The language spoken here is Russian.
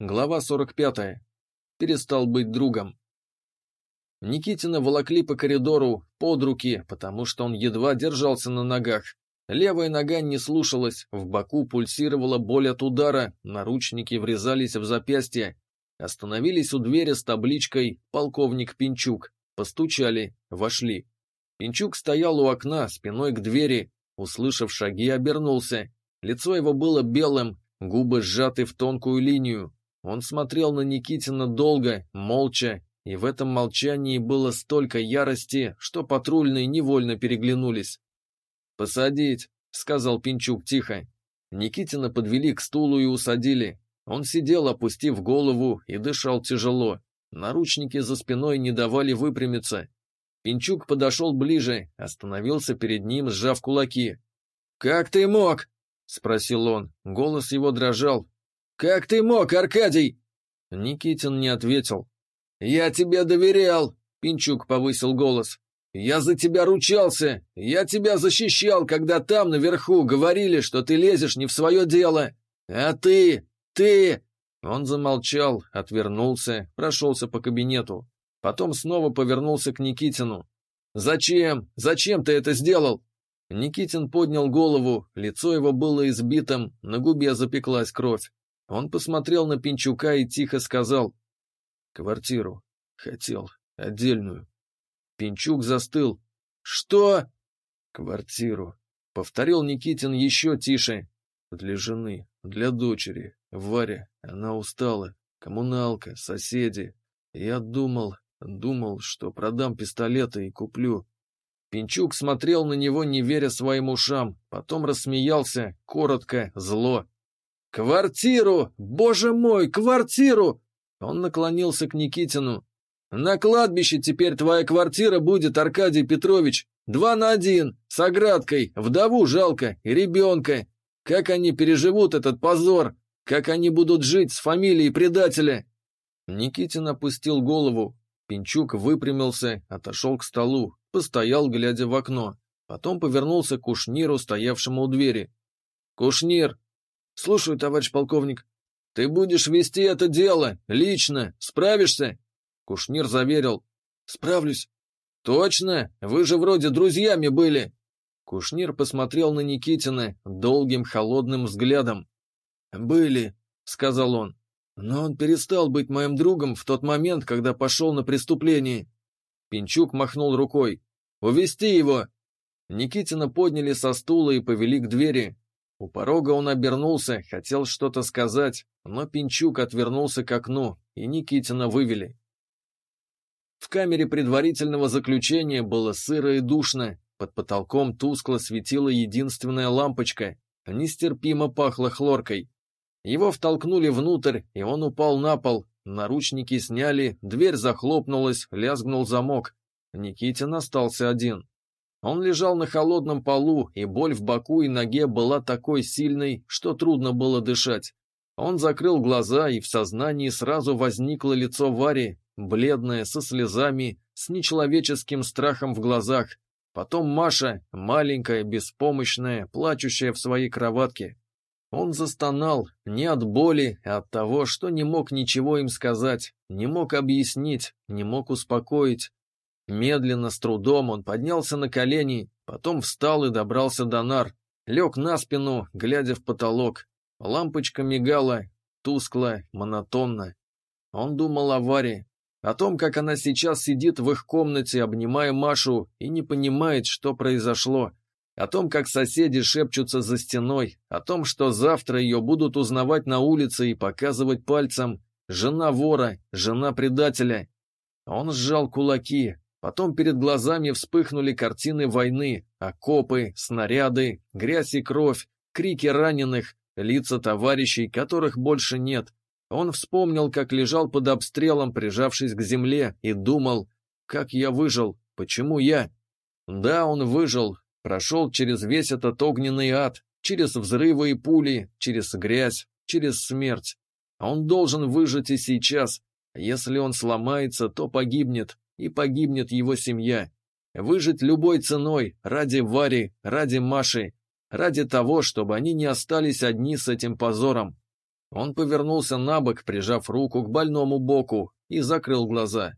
Глава 45. Перестал быть другом. Никитина волокли по коридору под руки, потому что он едва держался на ногах. Левая нога не слушалась, в боку пульсировала боль от удара, наручники врезались в запястье. Остановились у двери с табличкой «Полковник Пинчук». Постучали, вошли. Пинчук стоял у окна, спиной к двери. Услышав шаги, обернулся. Лицо его было белым, губы сжаты в тонкую линию. Он смотрел на Никитина долго, молча, и в этом молчании было столько ярости, что патрульные невольно переглянулись. «Посадить», — сказал Пинчук тихо. Никитина подвели к стулу и усадили. Он сидел, опустив голову, и дышал тяжело. Наручники за спиной не давали выпрямиться. Пинчук подошел ближе, остановился перед ним, сжав кулаки. «Как ты мог?» — спросил он. Голос его дрожал. «Как ты мог, Аркадий?» Никитин не ответил. «Я тебе доверял!» — Пинчук повысил голос. «Я за тебя ручался! Я тебя защищал, когда там, наверху, говорили, что ты лезешь не в свое дело! А ты... ты...» Он замолчал, отвернулся, прошелся по кабинету. Потом снова повернулся к Никитину. «Зачем? Зачем ты это сделал?» Никитин поднял голову, лицо его было избитым, на губе запеклась кровь. Он посмотрел на Пинчука и тихо сказал. «Квартиру. Хотел. Отдельную». Пинчук застыл. «Что?» «Квартиру», — повторил Никитин еще тише. «Для жены, для дочери. Варя, она устала. Коммуналка, соседи. Я думал, думал, что продам пистолеты и куплю. Пинчук смотрел на него, не веря своим ушам, потом рассмеялся, коротко, зло. «Квартиру! Боже мой, квартиру!» Он наклонился к Никитину. «На кладбище теперь твоя квартира будет, Аркадий Петрович. Два на один, с оградкой, вдову жалко и ребенка. Как они переживут этот позор? Как они будут жить с фамилией предателя?» Никитин опустил голову. Пинчук выпрямился, отошел к столу, постоял, глядя в окно. Потом повернулся к Кушниру, стоявшему у двери. «Кушнир!» «Слушаю, товарищ полковник». «Ты будешь вести это дело, лично. Справишься?» Кушнир заверил. «Справлюсь». «Точно? Вы же вроде друзьями были». Кушнир посмотрел на Никитина долгим холодным взглядом. «Были», — сказал он. «Но он перестал быть моим другом в тот момент, когда пошел на преступление». Пинчук махнул рукой. «Увести его!» Никитина подняли со стула и повели к двери. У порога он обернулся, хотел что-то сказать, но Пинчук отвернулся к окну, и Никитина вывели. В камере предварительного заключения было сыро и душно, под потолком тускло светила единственная лампочка, нестерпимо пахло хлоркой. Его втолкнули внутрь, и он упал на пол, наручники сняли, дверь захлопнулась, лязгнул замок. Никитин остался один. Он лежал на холодном полу, и боль в боку и ноге была такой сильной, что трудно было дышать. Он закрыл глаза, и в сознании сразу возникло лицо Вари, бледное, со слезами, с нечеловеческим страхом в глазах. Потом Маша, маленькая, беспомощная, плачущая в своей кроватке. Он застонал не от боли, а от того, что не мог ничего им сказать, не мог объяснить, не мог успокоить. Медленно, с трудом он поднялся на колени, потом встал и добрался до нар. Лег на спину, глядя в потолок. Лампочка мигала, тускло, монотонно. Он думал о Варе, о том, как она сейчас сидит в их комнате, обнимая Машу, и не понимает, что произошло. О том, как соседи шепчутся за стеной, о том, что завтра ее будут узнавать на улице и показывать пальцем. Жена вора, жена предателя. Он сжал кулаки, Потом перед глазами вспыхнули картины войны, окопы, снаряды, грязь и кровь, крики раненых, лица товарищей, которых больше нет. Он вспомнил, как лежал под обстрелом, прижавшись к земле, и думал, как я выжил, почему я? Да, он выжил, прошел через весь этот огненный ад, через взрывы и пули, через грязь, через смерть. Он должен выжить и сейчас. Если он сломается, то погибнет, и погибнет его семья. Выжить любой ценой, ради Вари, ради Маши, ради того, чтобы они не остались одни с этим позором. Он повернулся на бок, прижав руку к больному боку, и закрыл глаза.